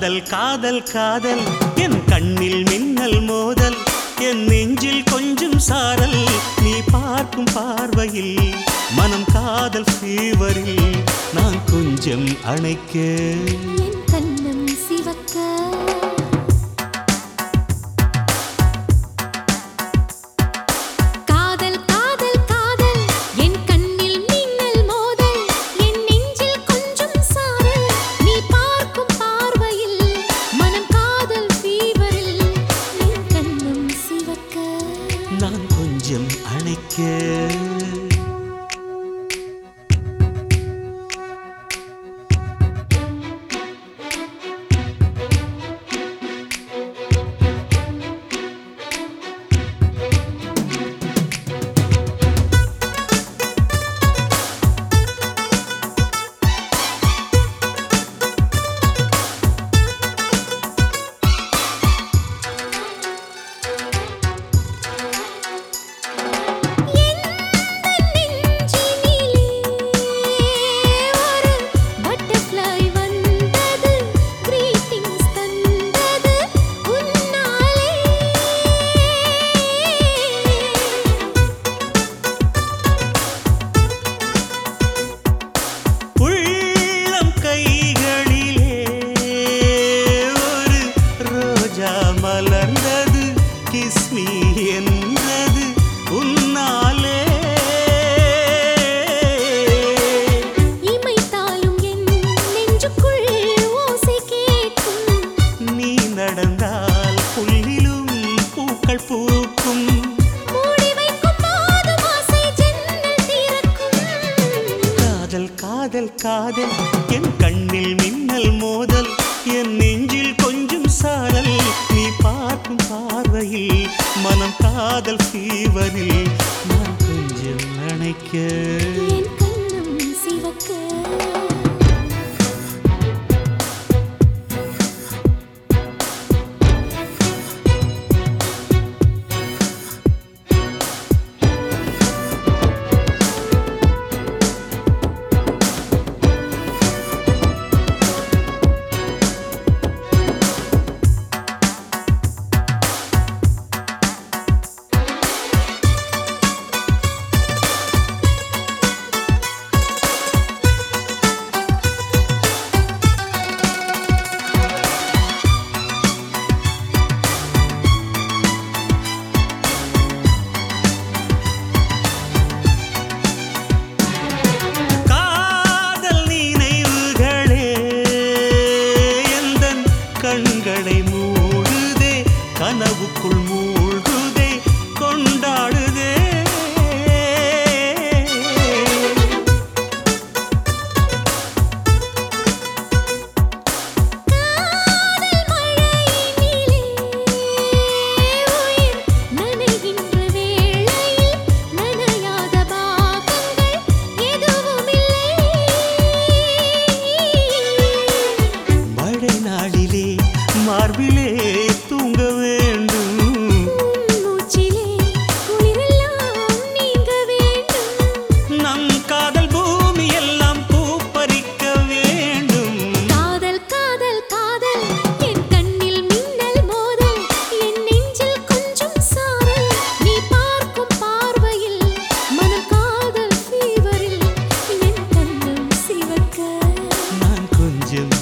காதல் காதல் காதல். என் கண்ணில் மின்னல் மோதல். என் நெஞ்சில் கொஞ்சம் சாரல். நீ பார்க்கும் பார்வையில் மனம் காதல் ஃபீவரில் நான் கொஞ்சம் அணைக்க. காதல் காதல். என் கண்ணில் மின்னல் மோதல் என் நெஞ்சில் கொஞ்சம் சாரல். நீ பார்க்கும் பார்வையில் மனம் காதல் ஃபீவரில் நான் கொஞ்சம் நினைக்க. கண்களை மூடுதே கனவுக்குள் மூழ்குதே கொண்டாடு மார்பிலே தூங்க வேண்டும். நம் காதல் பூமி எல்லாம் பூப்பறிக்க வேண்டும். காதல் காதல் காதல். என் கண்ணில் மின்னல் மோதல். என் நெஞ்சில் கொஞ்சம் சாரல். நீ பார்க்கும் பார்வையில் மனம் காதல் ஃபீவரில் என் கண்ணும் சிவக்க. நான் கொஞ்சம்